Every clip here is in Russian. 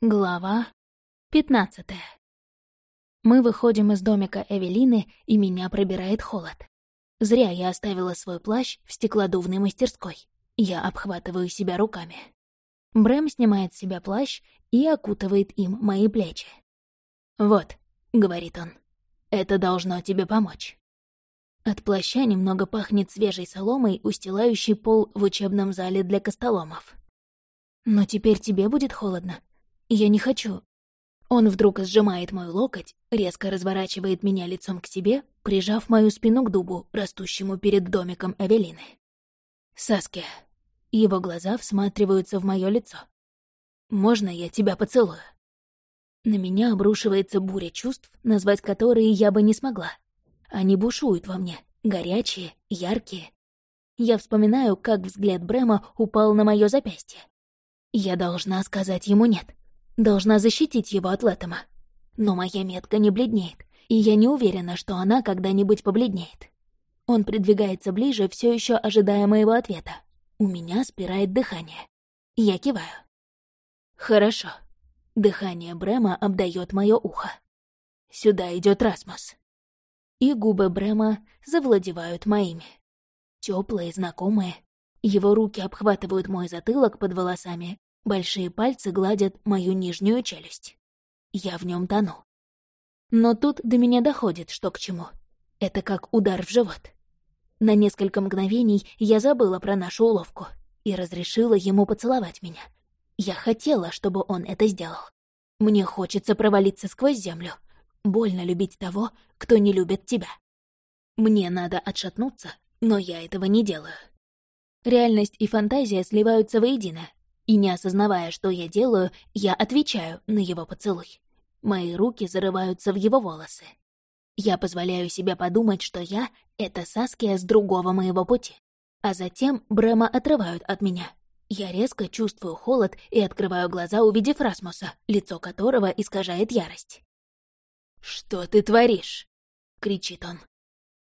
Глава пятнадцатая. Мы выходим из домика Эвелины, и меня пробирает холод. Зря я оставила свой плащ в стеклодувной мастерской. Я обхватываю себя руками. Брэм снимает с себя плащ и окутывает им мои плечи. «Вот», — говорит он, — «это должно тебе помочь». От плаща немного пахнет свежей соломой, устилающей пол в учебном зале для костоломов. «Но теперь тебе будет холодно», я не хочу. Он вдруг сжимает мой локоть, резко разворачивает меня лицом к себе, прижав мою спину к дубу, растущему перед домиком Эвелины. «Саски». Его глаза всматриваются в мое лицо. «Можно я тебя поцелую?» На меня обрушивается буря чувств, назвать которые я бы не смогла. Они бушуют во мне, горячие, яркие. Я вспоминаю, как взгляд Брема упал на мое запястье. Я должна сказать ему «нет». Должна защитить его от Лэттема. Но моя метка не бледнеет, и я не уверена, что она когда-нибудь побледнеет. Он придвигается ближе, все еще ожидая моего ответа. У меня спирает дыхание. Я киваю. Хорошо. Дыхание Брема обдает мое ухо. Сюда идет Расмус. И губы Брема завладевают моими. Теплые, знакомые. Его руки обхватывают мой затылок под волосами, Большие пальцы гладят мою нижнюю челюсть. Я в нем тону. Но тут до меня доходит, что к чему. Это как удар в живот. На несколько мгновений я забыла про нашу уловку и разрешила ему поцеловать меня. Я хотела, чтобы он это сделал. Мне хочется провалиться сквозь землю. Больно любить того, кто не любит тебя. Мне надо отшатнуться, но я этого не делаю. Реальность и фантазия сливаются воедино, и не осознавая, что я делаю, я отвечаю на его поцелуй. Мои руки зарываются в его волосы. Я позволяю себе подумать, что я — это Саския с другого моего пути. А затем Брэма отрывают от меня. Я резко чувствую холод и открываю глаза, увидев Расмуса, лицо которого искажает ярость. «Что ты творишь?» — кричит он.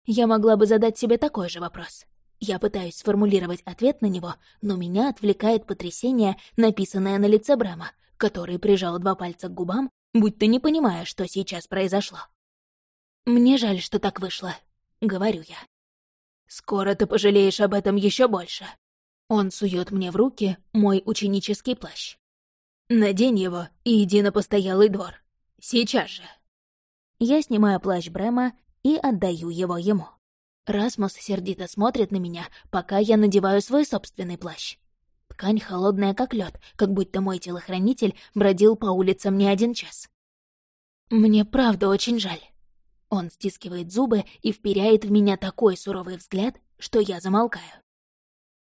Я могла бы задать себе такой же вопрос. Я пытаюсь сформулировать ответ на него, но меня отвлекает потрясение, написанное на лице Брэма, который прижал два пальца к губам, будто не понимая, что сейчас произошло. «Мне жаль, что так вышло», — говорю я. «Скоро ты пожалеешь об этом еще больше». Он сует мне в руки мой ученический плащ. «Надень его и иди на постоялый двор. Сейчас же». Я снимаю плащ Брэма и отдаю его ему. Расмус сердито смотрит на меня, пока я надеваю свой собственный плащ. Ткань холодная, как лед, как будто мой телохранитель бродил по улицам не один час. Мне правда очень жаль. Он стискивает зубы и вперяет в меня такой суровый взгляд, что я замолкаю.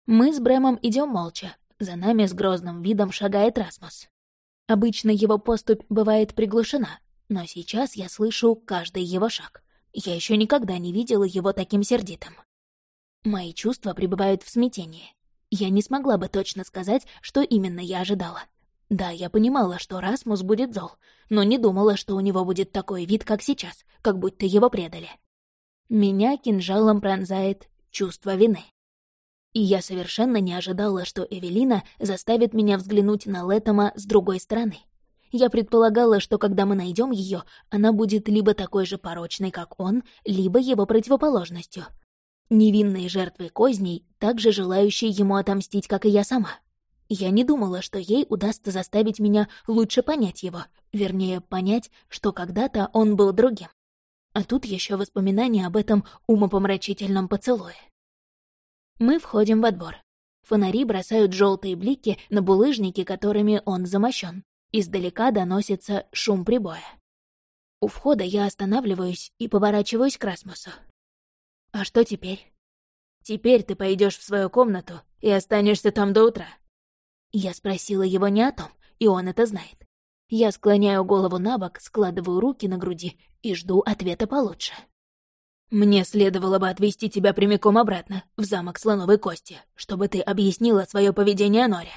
Мы с Брэмом идем молча. За нами с грозным видом шагает Расмус. Обычно его поступь бывает приглушена, но сейчас я слышу каждый его шаг. Я еще никогда не видела его таким сердитым. Мои чувства пребывают в смятении. Я не смогла бы точно сказать, что именно я ожидала. Да, я понимала, что Расмус будет зол, но не думала, что у него будет такой вид, как сейчас, как будто его предали. Меня кинжалом пронзает чувство вины. И я совершенно не ожидала, что Эвелина заставит меня взглянуть на Летома с другой стороны. Я предполагала, что когда мы найдем ее, она будет либо такой же порочной, как он, либо его противоположностью. Невинной жертвой козней, также желающей ему отомстить, как и я сама. Я не думала, что ей удастся заставить меня лучше понять его, вернее, понять, что когда-то он был другим. А тут еще воспоминания об этом умопомрачительном поцелуе. Мы входим во двор. Фонари бросают желтые блики на булыжники, которыми он замощен. Издалека доносится шум прибоя. У входа я останавливаюсь и поворачиваюсь к Расмусу. «А что теперь?» «Теперь ты пойдешь в свою комнату и останешься там до утра». Я спросила его не о том, и он это знает. Я склоняю голову на бок, складываю руки на груди и жду ответа получше. «Мне следовало бы отвезти тебя прямиком обратно, в замок Слоновой Кости, чтобы ты объяснила свое поведение Норе».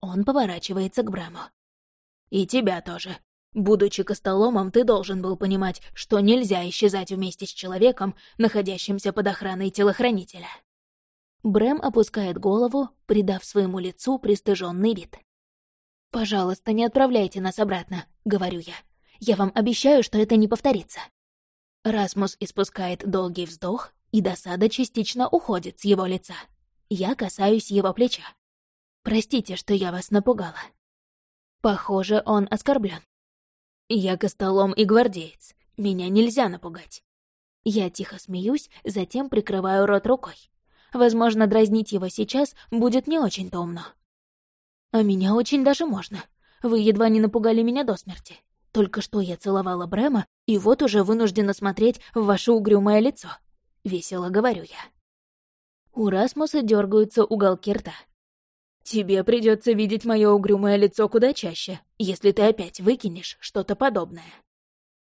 Он поворачивается к Браму. И тебя тоже. Будучи костоломом, ты должен был понимать, что нельзя исчезать вместе с человеком, находящимся под охраной телохранителя. Брэм опускает голову, придав своему лицу пристыженный вид. «Пожалуйста, не отправляйте нас обратно», — говорю я. «Я вам обещаю, что это не повторится». Расмус испускает долгий вздох, и досада частично уходит с его лица. Я касаюсь его плеча. «Простите, что я вас напугала». Похоже, он оскорблен. Я костолом и гвардеец. Меня нельзя напугать. Я тихо смеюсь, затем прикрываю рот рукой. Возможно, дразнить его сейчас будет не очень-то умно. А меня очень даже можно. Вы едва не напугали меня до смерти. Только что я целовала Брэма, и вот уже вынуждена смотреть в ваше угрюмое лицо. Весело говорю я. У Расмуса дергаются уголки рта. Тебе придется видеть мое угрюмое лицо куда чаще, если ты опять выкинешь что-то подобное.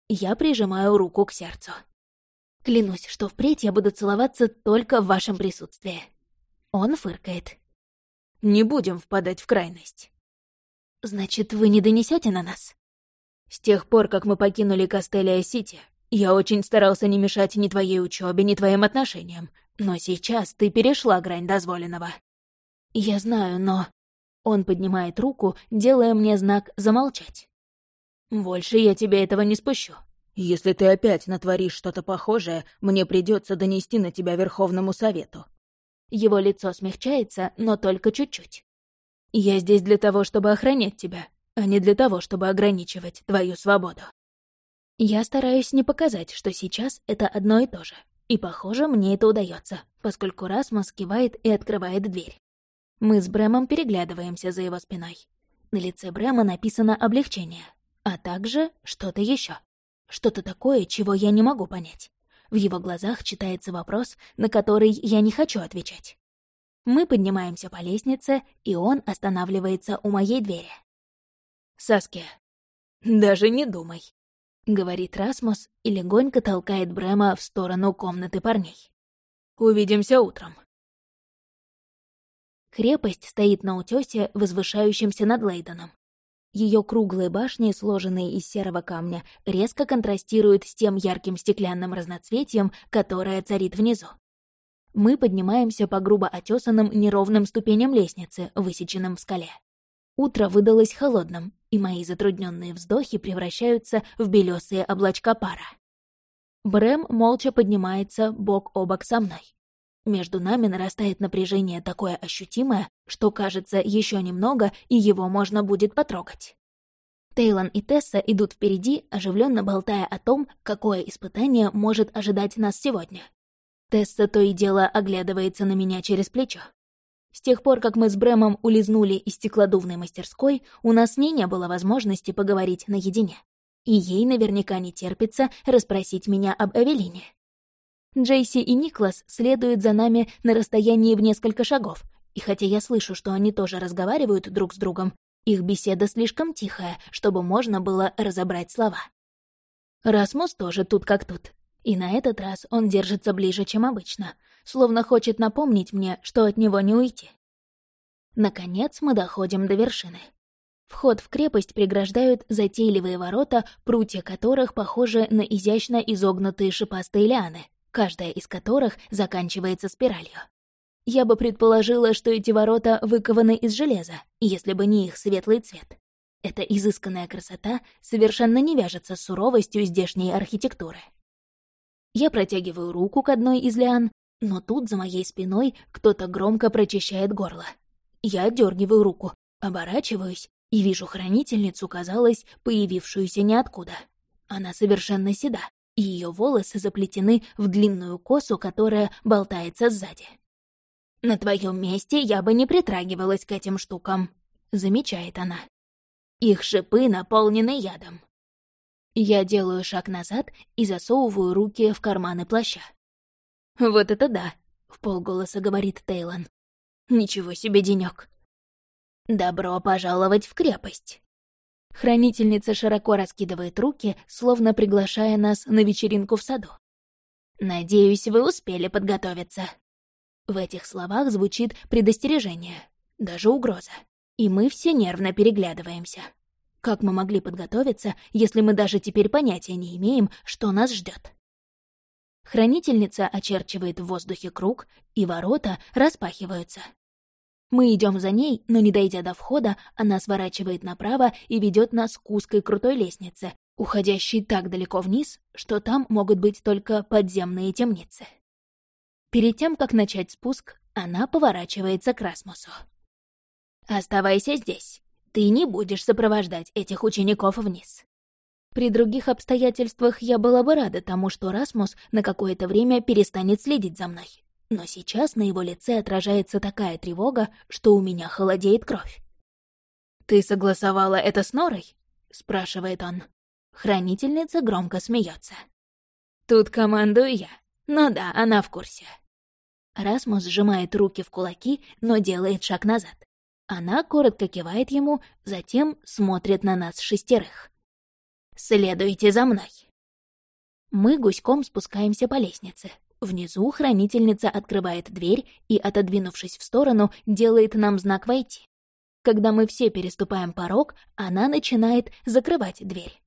Я прижимаю руку к сердцу. Клянусь, что впредь я буду целоваться только в вашем присутствии. Он фыркает. Не будем впадать в крайность. Значит, вы не донесете на нас? С тех пор, как мы покинули Кастелия-Сити, я очень старался не мешать ни твоей учебе, ни твоим отношениям, но сейчас ты перешла грань дозволенного. Я знаю, но... Он поднимает руку, делая мне знак «замолчать». «Больше я тебе этого не спущу. Если ты опять натворишь что-то похожее, мне придется донести на тебя Верховному Совету». Его лицо смягчается, но только чуть-чуть. «Я здесь для того, чтобы охранять тебя, а не для того, чтобы ограничивать твою свободу». Я стараюсь не показать, что сейчас это одно и то же. И, похоже, мне это удается, поскольку Расмус кивает и открывает дверь. Мы с Брэмом переглядываемся за его спиной. На лице Брэма написано облегчение, а также что-то еще. Что-то такое, чего я не могу понять. В его глазах читается вопрос, на который я не хочу отвечать. Мы поднимаемся по лестнице, и он останавливается у моей двери. «Саски, даже не думай», — говорит Расмус и легонько толкает Брэма в сторону комнаты парней. «Увидимся утром». Крепость стоит на утёсе, возвышающемся над Лейденом. Ее круглые башни, сложенные из серого камня, резко контрастируют с тем ярким стеклянным разноцветием, которое царит внизу. Мы поднимаемся по грубо отесанным неровным ступеням лестницы, высеченным в скале. Утро выдалось холодным, и мои затрудненные вздохи превращаются в белесые облачка пара. Брэм молча поднимается бок о бок со мной. Между нами нарастает напряжение такое ощутимое, что, кажется, еще немного, и его можно будет потрогать. Тейлон и Тесса идут впереди, оживленно болтая о том, какое испытание может ожидать нас сегодня. Тесса то и дело оглядывается на меня через плечо. С тех пор, как мы с Брэмом улизнули из стеклодувной мастерской, у нас с ней не было возможности поговорить наедине. И ей наверняка не терпится расспросить меня об Эвелине. Джейси и Никлас следуют за нами на расстоянии в несколько шагов, и хотя я слышу, что они тоже разговаривают друг с другом, их беседа слишком тихая, чтобы можно было разобрать слова. Расмус тоже тут как тут. И на этот раз он держится ближе, чем обычно, словно хочет напомнить мне, что от него не уйти. Наконец мы доходим до вершины. Вход в крепость преграждают затейливые ворота, прутья которых похожи на изящно изогнутые шипастые лианы, каждая из которых заканчивается спиралью. Я бы предположила, что эти ворота выкованы из железа, если бы не их светлый цвет. Эта изысканная красота совершенно не вяжется с суровостью здешней архитектуры. Я протягиваю руку к одной из лиан, но тут за моей спиной кто-то громко прочищает горло. Я отдергиваю руку, оборачиваюсь и вижу хранительницу, казалось, появившуюся ниоткуда. Она совершенно седа, и ее волосы заплетены в длинную косу, которая болтается сзади. «На твоем месте я бы не притрагивалась к этим штукам», — замечает она. «Их шипы наполнены ядом». Я делаю шаг назад и засовываю руки в карманы плаща. «Вот это да», — в полголоса говорит Тейлон. «Ничего себе денёк». «Добро пожаловать в крепость». Хранительница широко раскидывает руки, словно приглашая нас на вечеринку в саду. «Надеюсь, вы успели подготовиться». В этих словах звучит предостережение, даже угроза. И мы все нервно переглядываемся. Как мы могли подготовиться, если мы даже теперь понятия не имеем, что нас ждет? Хранительница очерчивает в воздухе круг, и ворота распахиваются. Мы идем за ней, но не дойдя до входа, она сворачивает направо и ведет нас к узкой крутой лестнице, уходящей так далеко вниз, что там могут быть только подземные темницы. Перед тем, как начать спуск, она поворачивается к Расмусу. «Оставайся здесь. Ты не будешь сопровождать этих учеников вниз». При других обстоятельствах я была бы рада тому, что Расмус на какое-то время перестанет следить за мной. Но сейчас на его лице отражается такая тревога, что у меня холодеет кровь. «Ты согласовала это с Норой?» — спрашивает он. Хранительница громко смеется. «Тут командую я. Ну да, она в курсе». Расмус сжимает руки в кулаки, но делает шаг назад. Она коротко кивает ему, затем смотрит на нас шестерых. «Следуйте за мной!» Мы гуськом спускаемся по лестнице. Внизу хранительница открывает дверь и, отодвинувшись в сторону, делает нам знак «Войти». Когда мы все переступаем порог, она начинает закрывать дверь.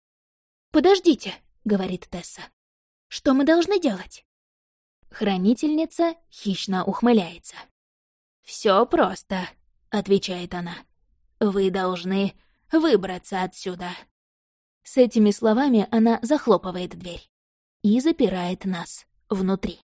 «Подождите», — говорит Тесса. «Что мы должны делать?» Хранительница хищно ухмыляется. «Все просто», — отвечает она. «Вы должны выбраться отсюда». С этими словами она захлопывает дверь и запирает нас внутри.